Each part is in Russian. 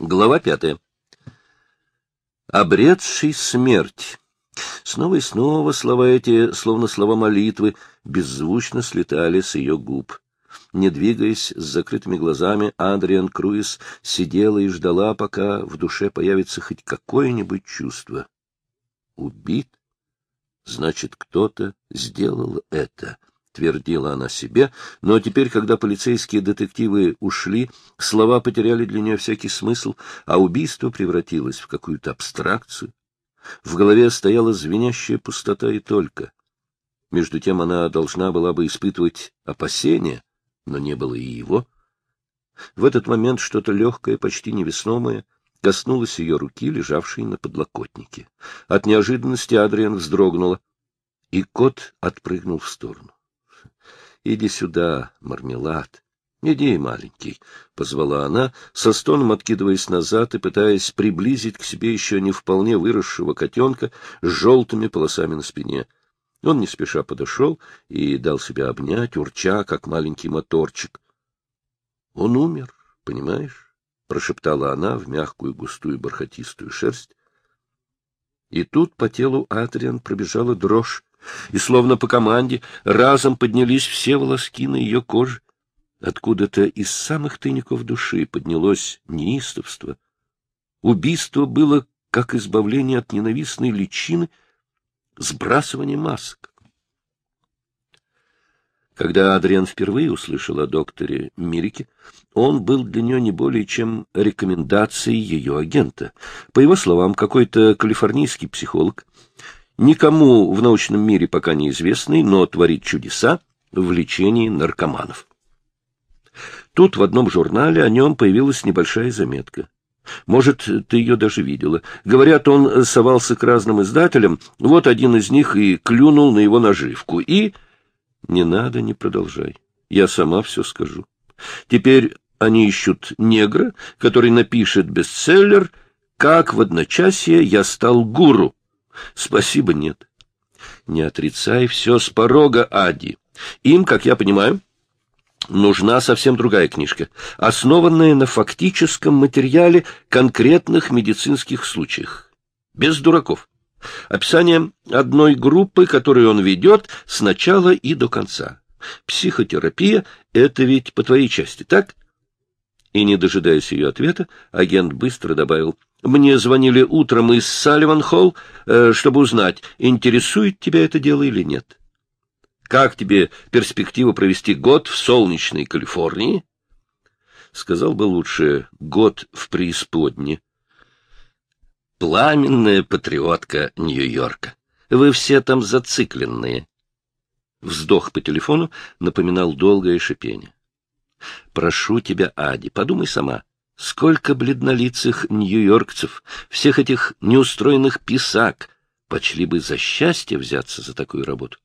Глава пятая. Обретший смерть. Снова и снова слова эти, словно слова молитвы, беззвучно слетали с ее губ. Не двигаясь с закрытыми глазами, Адриан Круиз сидела и ждала, пока в душе появится хоть какое-нибудь чувство. Убит? Значит, кто-то сделал это твердила она себе, но теперь, когда полицейские детективы ушли, слова потеряли для нее всякий смысл, а убийство превратилось в какую-то абстракцию. В голове стояла звенящая пустота и только. Между тем она должна была бы испытывать опасения, но не было и его. В этот момент что-то легкое, почти невесомое, коснулось ее руки, лежавшей на подлокотнике. От неожиданности Адриан вздрогнула, и кот отпрыгнул в сторону. Иди сюда, мармелад. Иди, маленький, — позвала она, со стоном откидываясь назад и пытаясь приблизить к себе еще не вполне выросшего котенка с желтыми полосами на спине. Он не спеша подошел и дал себя обнять, урча, как маленький моторчик. — Он умер, понимаешь? — прошептала она в мягкую густую бархатистую шерсть. И тут по телу Атриан пробежала дрожь и, словно по команде, разом поднялись все волоски на ее коже. Откуда-то из самых тайников души поднялось неистовство. Убийство было как избавление от ненавистной личины, сбрасывание масок. Когда Адриан впервые услышал о докторе Мирике, он был для нее не более чем рекомендацией ее агента. По его словам, какой-то калифорнийский психолог никому в научном мире пока неизвестный, но творит чудеса в лечении наркоманов. Тут в одном журнале о нем появилась небольшая заметка. Может, ты ее даже видела. Говорят, он совался к разным издателям, вот один из них и клюнул на его наживку. И... Не надо, не продолжай. Я сама все скажу. Теперь они ищут негра, который напишет бестселлер «Как в одночасье я стал гуру». Спасибо, нет. Не отрицай все с порога, Ади. Им, как я понимаю, нужна совсем другая книжка, основанная на фактическом материале конкретных медицинских случаях. Без дураков. Описание одной группы, которую он ведет с начала и до конца. Психотерапия — это ведь по твоей части, так? И, не дожидаясь ее ответа, агент быстро добавил — мне звонили утром из Салливан-Холл, э, чтобы узнать, интересует тебя это дело или нет. Как тебе перспектива провести год в солнечной Калифорнии? Сказал бы лучше год в преисподне. Пламенная патриотка Нью-Йорка. Вы все там зацикленные. Вздох по телефону напоминал долгое шипение. Прошу тебя, Ади, подумай сама. Сколько бледнолицых нью-йоркцев, всех этих неустроенных писак, почли бы за счастье взяться за такую работу.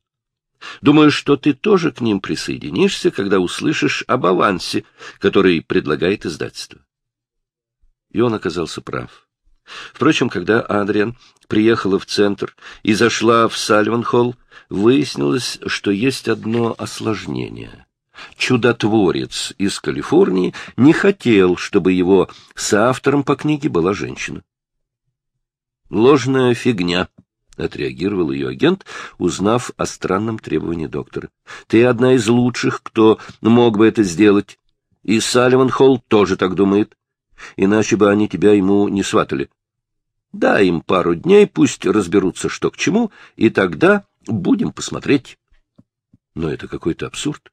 Думаю, что ты тоже к ним присоединишься, когда услышишь об авансе, который предлагает издательство. И он оказался прав. Впрочем, когда Адриан приехала в центр и зашла в Сальван-холл, выяснилось, что есть одно осложнение — чудотворец из Калифорнии не хотел, чтобы его соавтором по книге была женщина. «Ложная фигня», — отреагировал ее агент, узнав о странном требовании доктора. «Ты одна из лучших, кто мог бы это сделать. И Салливан Холл тоже так думает. Иначе бы они тебя ему не сватали. Дай им пару дней, пусть разберутся, что к чему, и тогда будем посмотреть». Но это какой-то абсурд.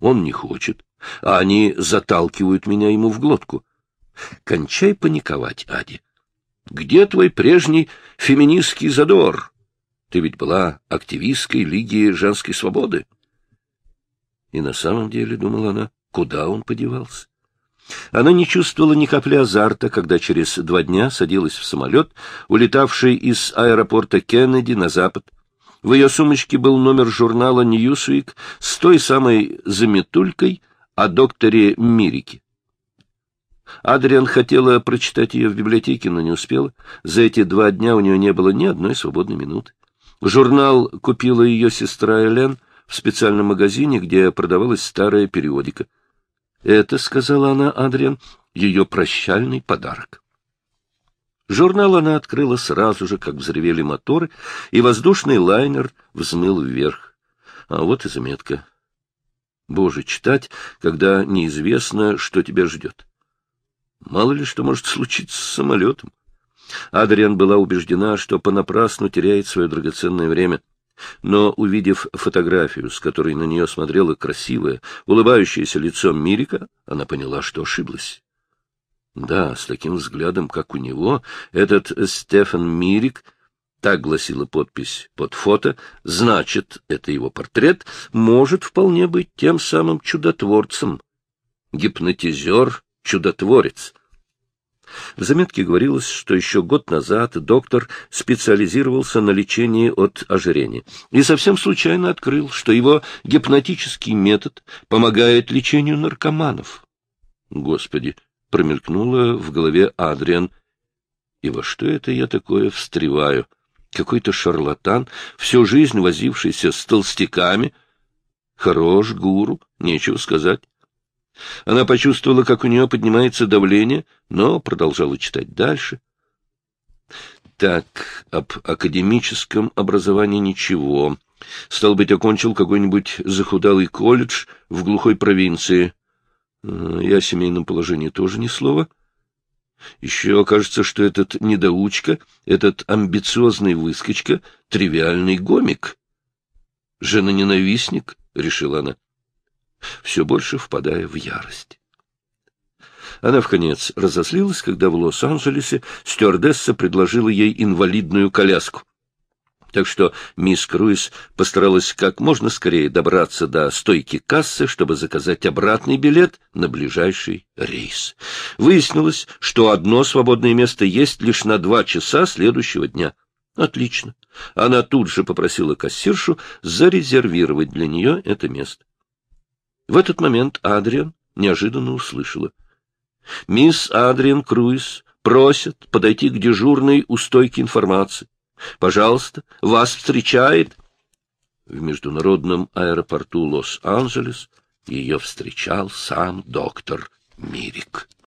Он не хочет, а они заталкивают меня ему в глотку. Кончай паниковать, Ади. Где твой прежний феминистский задор? Ты ведь была активисткой Лиги женской свободы. И на самом деле, думала она, куда он подевался? Она не чувствовала ни капли азарта, когда через два дня садилась в самолет, улетавший из аэропорта Кеннеди на запад, в ее сумочке был номер журнала «Ньюсвик» с той самой заметулькой о докторе Мирике. Адриан хотела прочитать ее в библиотеке, но не успела. За эти два дня у нее не было ни одной свободной минуты. Журнал купила ее сестра Элен в специальном магазине, где продавалась старая периодика. «Это, — сказала она Адриан, — ее прощальный подарок. Журнал она открыла сразу же, как взревели моторы, и воздушный лайнер взмыл вверх. А вот и заметка. Боже, читать, когда неизвестно, что тебя ждет. Мало ли что может случиться с самолетом. Адриан была убеждена, что понапрасну теряет свое драгоценное время. Но, увидев фотографию, с которой на нее смотрело красивое, улыбающееся лицо Мирика, она поняла, что ошиблась. Да, с таким взглядом, как у него, этот Стефан Мирик, так гласила подпись под фото, значит, это его портрет, может вполне быть тем самым чудотворцем. Гипнотизер, чудотворец. В заметке говорилось, что еще год назад доктор специализировался на лечении от ожирения и совсем случайно открыл, что его гипнотический метод помогает лечению наркоманов. Господи, промелькнуло в голове Адриан. И во что это я такое встреваю? Какой-то шарлатан, всю жизнь возившийся с толстяками. Хорош гуру, нечего сказать. Она почувствовала, как у нее поднимается давление, но продолжала читать дальше. Так, об академическом образовании ничего. Стал быть, окончил какой-нибудь захудалый колледж в глухой провинции. И о семейном положении тоже ни слова. Еще окажется, что этот недоучка, этот амбициозный выскочка — тривиальный гомик. Жена-ненавистник, — решила она, все больше впадая в ярость. Она, в конец разослилась, когда в Лос-Анджелесе стюардесса предложила ей инвалидную коляску так что мисс Круиз постаралась как можно скорее добраться до стойки кассы, чтобы заказать обратный билет на ближайший рейс. Выяснилось, что одно свободное место есть лишь на два часа следующего дня. Отлично. Она тут же попросила кассиршу зарезервировать для нее это место. В этот момент Адриан неожиданно услышала. «Мисс Адриан Круиз просит подойти к дежурной у стойки информации. Пожалуйста, вас встречает. В международном аэропорту Лос-Анджелес ее встречал сам доктор Мирик.